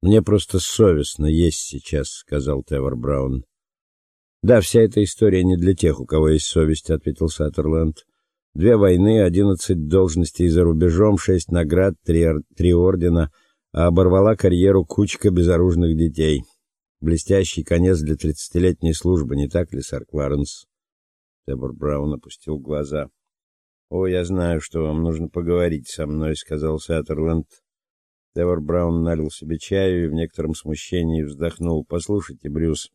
Мне просто совестно есть сейчас, сказал Тевер Браун. Да, вся эта история не для тех, у кого есть совесть, ответил Саттерленд. Две войны, одиннадцать должностей за рубежом, шесть наград, три, три ордена, а оборвала карьеру кучка безоружных детей. Блестящий конец для тридцатилетней службы, не так ли, сэр Кларенс? Тебор Браун опустил глаза. "О, я знаю, что вам нужно поговорить со мной", сказал Саттерленд. Тебор Браун налил себе чаю и в некотором смущении вздохнул. "Послушайте, Брюс,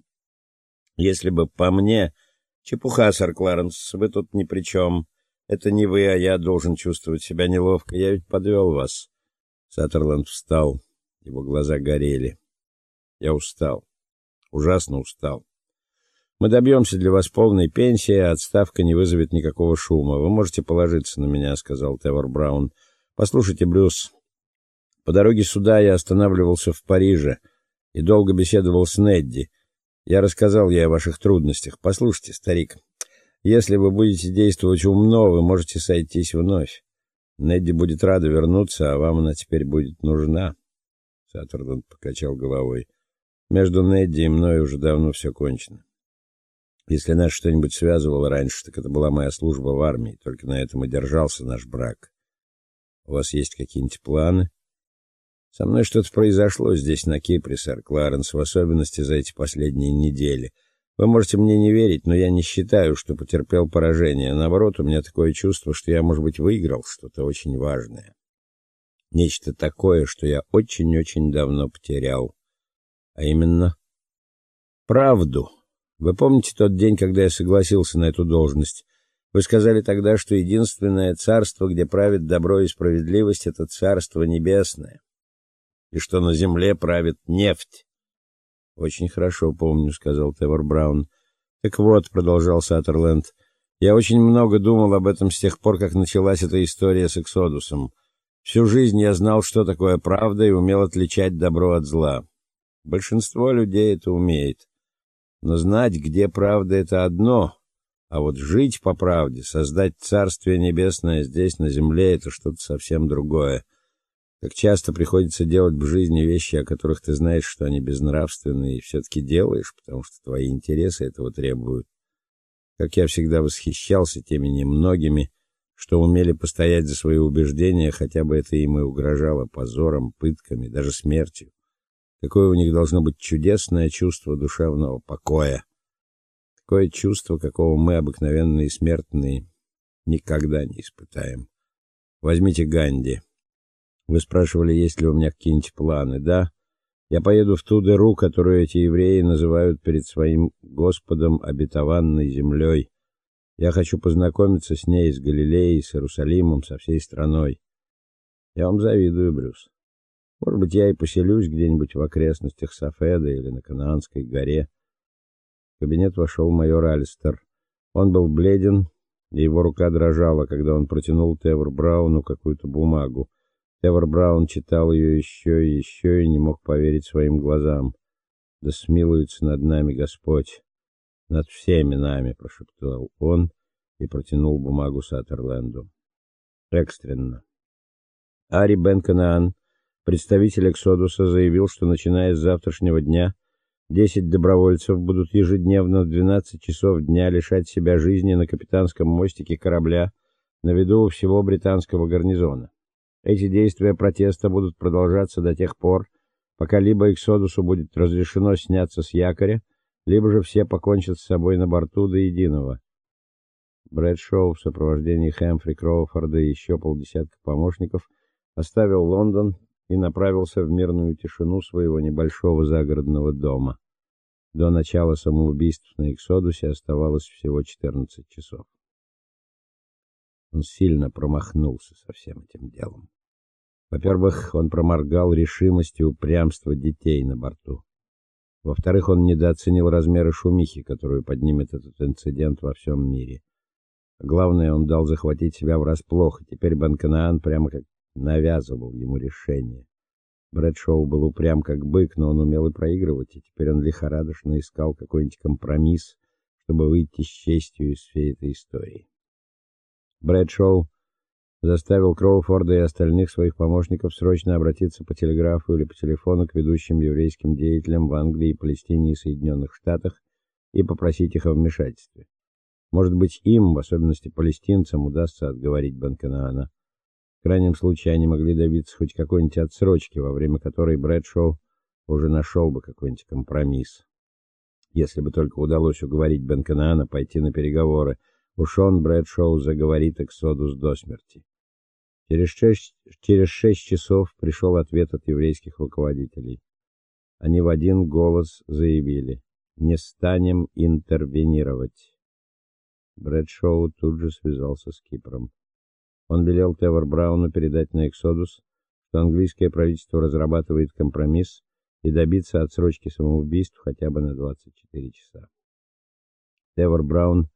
если бы по мне, чепуха, сэр Кларенс, вы тут ни при чем. Это не вы, а я должен чувствовать себя неловко. Я ведь подвел вас". Саттерленд встал. Его глаза горели. "Я устал. Ужасно устал. Мы добьемся для вас полной пенсии, а отставка не вызовет никакого шума. Вы можете положиться на меня, сказал Тевор Браун. Послушайте, Брюс, по дороге сюда я останавливался в Париже и долго беседовал с Недди. Я рассказал ей о ваших трудностях. Послушайте, старик, если вы будете действовать умно, вы можете сойтись вновь. Недди будет рада вернуться, а вам она теперь будет нужна. Саттерленд покачал головой. Между Недди и мной уже давно все кончено. Если нас что-нибудь связывало раньше, так это была моя служба в армии, только на этом и держался наш брак. У вас есть какие-нибудь планы? Со мной что-то произошло здесь на Кипре, сэр Кларенс, в особенности за эти последние недели. Вы можете мне не верить, но я не считаю, что потерпел поражение. Наоборот, у меня такое чувство, что я, может быть, выиграл что-то очень важное. Нечто такое, что я очень-очень давно потерял. А именно правду. Вы помните тот день, когда я согласился на эту должность? Вы сказали тогда, что единственное царство, где правит добро и справедливость это царство небесное, и что на земле правит нефть. Очень хорошо помню, сказал Тевор Браун. Так вот, продолжал Саттерленд. Я очень много думал об этом с тех пор, как началась эта история с Эксодусом. Всю жизнь я знал, что такое правда и умел отличать добро от зла. Большинство людей это умеет. Но знать, где правда это одно, а вот жить по правде, создать царствие небесное здесь на земле это что-то совсем другое. Как часто приходится делать в жизни вещи, о которых ты знаешь, что они безнравственные, и все таки делаешь, потому что твои интересы этого требуют. Как я всегда восхищался теми немногими, что умели постоять за свои убеждения, хотя бы это им и угрожало позором, пытками, даже смертью. Какое у них должно быть чудесное чувство душевного покоя. Такое чувство, какого мы, обыкновенные смертные, никогда не испытаем. Возьмите Ганди. Вы спрашивали, есть ли у меня какие-нибудь планы. Да, я поеду в ту дыру, которую эти евреи называют перед своим Господом обетованной землей. Я хочу познакомиться с ней, с Галилеей, с Иерусалимом, со всей страной. Я вам завидую, Брюс. Может быть, я и поселюсь где-нибудь в окрестностях Сафеда или на Канаанской горе. В кабинет вошел майор Альстер. Он был бледен, и его рука дрожала, когда он протянул Тевер Брауну какую-то бумагу. Тевер Браун читал ее еще и еще и не мог поверить своим глазам. Да смилуется над нами Господь, над всеми нами, прошептал он и протянул бумагу Саттерленду. Экстренно. Ари Бенканаан Представитель Эксодуса заявил, что начиная с завтрашнего дня 10 добровольцев будут ежедневно в 12 часов дня лишать себя жизни на капитанском мостике корабля на виду у всего британского гарнизона. Эти действия протеста будут продолжаться до тех пор, пока либо Эксодусу будет разрешено сняться с якоря, либо же все покончат с собой на борту до единого. Брэдшоу в сопровождении Хэмфри Кроуфорда и еще полдесятка помощников оставил Лондон и направился в мирную тишину своего небольшого загородного дома. До начала самоубийств на Эксодусе оставалось всего 14 часов. Он сильно промахнулся со всем этим делом. Во-первых, он проморгал решимость и упрямство детей на борту. Во-вторых, он недооценил размеры шумихи, которую поднимет этот инцидент во всем мире. Главное, он дал захватить себя врасплох, и теперь Банканаан прямо как навязывал ему решение. Брэдшоу был упрям как бык, но он умел и проигрывать, и теперь он лихорадочно искал какой-нибудь компромисс, чтобы выйти с честью из всей этой истории. Брэдшоу заставил Кроуфорда и остальных своих помощников срочно обратиться по телеграфу или по телефону к ведущим еврейским деятелям в Англии, Палестине и Соединенных Штатах и попросить их о вмешательстве. Может быть, им, в особенности палестинцам, удастся отговорить Бен-Канаана. В крайнем случае они могли добиться хоть какой-нибудь отсрочки, во время которой Брэдшоу уже нашел бы какой-нибудь компромисс. Если бы только удалось уговорить Бен-Канаана пойти на переговоры, уж он, Брэдшоу, заговорит Эксодус до смерти. Через шесть, через шесть часов пришел ответ от еврейских руководителей. Они в один голос заявили: "Не станем интервенировать". Брэдшоу тут же связался с Кипром. Он велел Тевер Брауну передать на Эксодус, что английское правительство разрабатывает компромисс и добиться отсрочки самоубийств хотя бы на 24 часа. Тевер Браун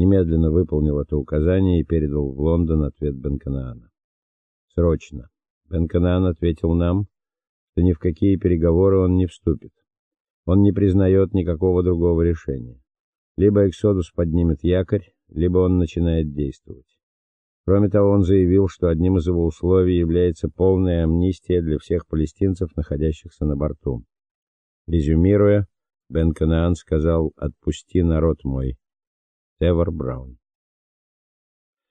немедленно выполнил это указание и передал в Лондон ответ Бенканаана. Срочно. Бенканаан ответил нам, что ни в какие переговоры он не вступит. Он не признает никакого другого решения. Либо Эксодус поднимет якорь, либо он начинает действовать. Кроме того, он заявил, что одним из его условий является полная амнистия для всех палестинцев, находящихся на борту. Резюмируя, Бен Канаан сказал: "Отпусти народ мой". Тевер Браун